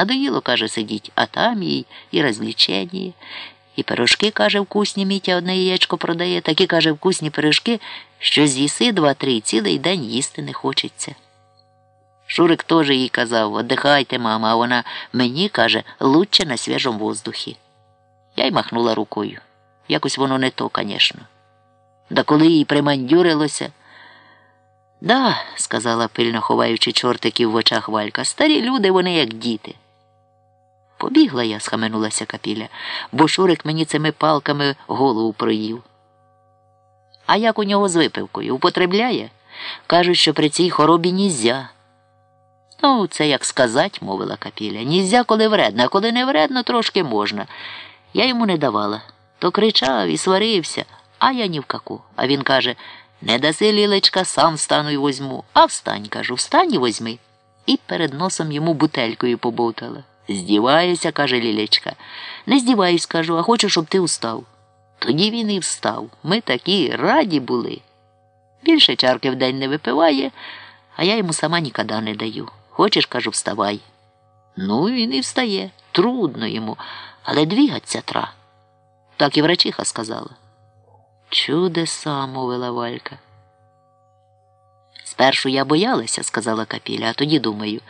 Надоїло, каже, сидіть, а там їй і розвлічення. І пирожки, каже, вкусні Мітя одне яєчко продає, такі, каже, вкусні пирожки, що з'їси два-три цілий день їсти не хочеться. Шурик теж їй казав, отдихайте, мама, а вона мені каже, лучше на свіжому воздухі. Я й махнула рукою. Якось воно не то, звісно. Да коли їй примандюрилося. Да, сказала пильно ховаючи чортиків в очах Валька, старі люди, вони як діти. Побігла я, схаменулася капіля, бо Шурик мені цими палками голову проїв. А як у нього з випивкою? Употребляє? Кажуть, що при цій хоробі нізя. Ну, це як сказать, мовила капіля. Нізя, коли вредно, а коли не вредно, трошки можна. Я йому не давала. То кричав і сварився, а я ні в каку. А він каже не даси, лілечка, сам встану й возьму. А встань, кажу, встань і возьми. І перед носом йому бутелькою побовтала. Здіваюся, каже Лілечка. Не здіваюсь, кажу, а хочу, щоб ти устав. Тоді він і встав. Ми такі раді були. Більше чарки в день не випиває, а я йому сама ніколи не даю. Хочеш, кажу, вставай. Ну, він і встає. Трудно йому, але двігаться тра. Так і врачиха сказала. Чудеса, мовила Валька. Спершу я боялася, сказала Капіля, а тоді думаю,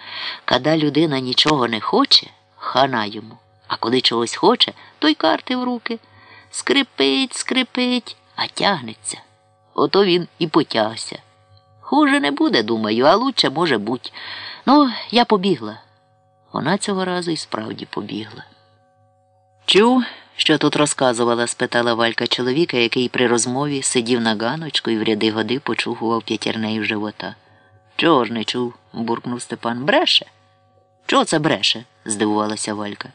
коли людина нічого не хоче, хана йому, а коли чогось хоче, то й карти в руки. Скрипить, скрипить, а тягнеться. Ото він і потягся. Хуже не буде, думаю, а лучше може бути. Ну, я побігла. Вона цього разу і справді побігла. Чув, що тут розказувала? спитала Валька чоловіка, який при розмові сидів на ганочку і в ряди годи почухував п'ятірнею живота. Чого ж не чув? буркнув Степан. Бреше? Чого це бреше? здивувалася Валька.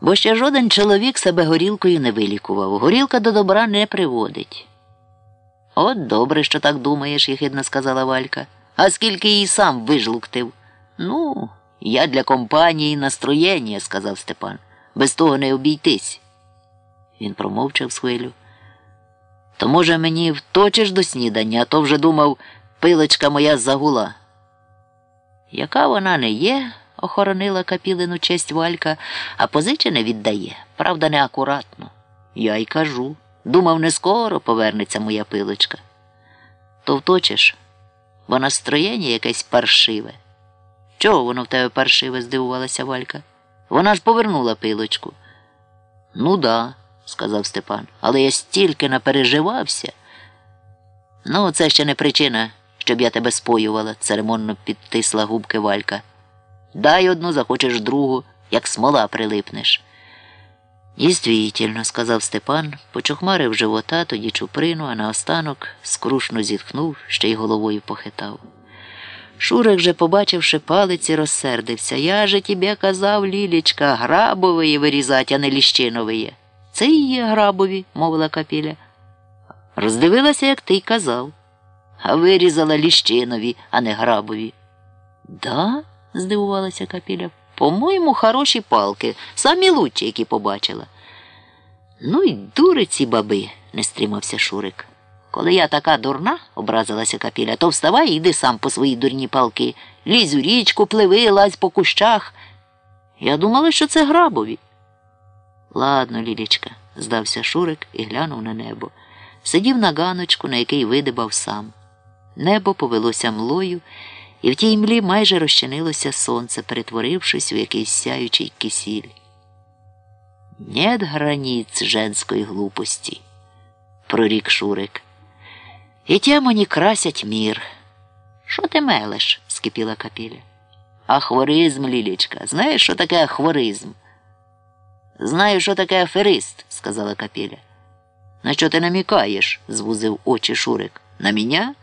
Бо ще жоден чоловік себе горілкою не вилікував. Горілка до добра не приводить. От добре, що так думаєш, єхидно сказала Валька. А скільки її сам вижлуктив? Ну, я для компанії настроєння, сказав Степан. Без того не обійтись. Він промовчав з хвилю. То, може, мені вточиш до снідання, а то вже думав, пилочка моя загула. Яка вона не є, охоронила капілину честь Валька, а позиче не віддає, правда, неакуратно. Я й кажу. Думав, не скоро повернеться моя пилочка. То вточиш, бо настроєння якесь паршиве. Чого воно в тебе паршиве? здивувалася Валька. Вона ж повернула пилочку. Ну да, сказав Степан, але я стільки напереживався. Ну, це ще не причина, щоб я тебе споювала, церемонно підтисла губки Валька. Дай одну, захочеш другу, як смола прилипнеш. Дійствительно, сказав Степан, почухмарив живота, тоді чуприну, а наостанок скрушно зітхнув, ще й головою похитав. Шурик же, побачивши палиці, розсердився. Я же тебе казав, Лілічка, грабової вирізать, а не ліщинової. Це і є грабові, мовила капіля. Роздивилася, як ти й казав, а вирізала ліщинові, а не грабові. Да? здивувалася капіля. По-моєму, хороші палки, самі лучші, які побачила. Ну й дуриці баби, не стримався Шурик. Коли я така дурна, образилася капіля, то вставай і йди сам по свої дурні палки. Лізь у річку, пливи, лазь по кущах. Я думала, що це грабові. Ладно, Лілічка, здався Шурик і глянув на небо. Сидів на ганочку, на який видибав сам. Небо повелося млою, і в тій млі майже розчинилося сонце, перетворившись у якийсь сяючий кисіль. Нет границ женської глупості, прорік Шурик. І тем красять мір. Що ти мелеш? скипіла капіля. Ахворизм, Лілічка. Знаєш, що таке ахворизм? Знаю, що таке аферист, сказала капіля. На що ти намікаєш? звузив очі Шурик. На мене?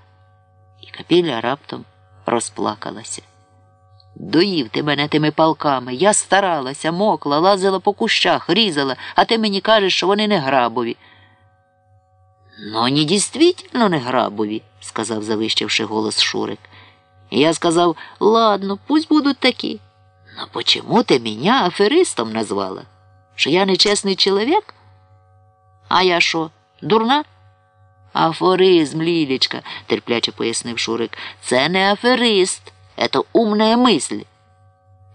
І капіля раптом розплакалася. Доїв ти мене тими палками. Я старалася, мокла, лазила по кущах, різала, а ти мені кажеш, що вони не грабові. Ну, они действительно не грабові, сказав, завищивши голос Шурик. Я сказав, ладно, пусть будуть такі. Но почему ти меня аферистом назвала? Що я нечесний чоловік? А я що, дурна? Афоризм, Лілічка, терпляче пояснив Шурик. Це не аферист, це умна мисль.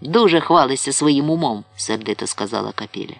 Дуже хвалися своїм умом, сердито сказала Капіля.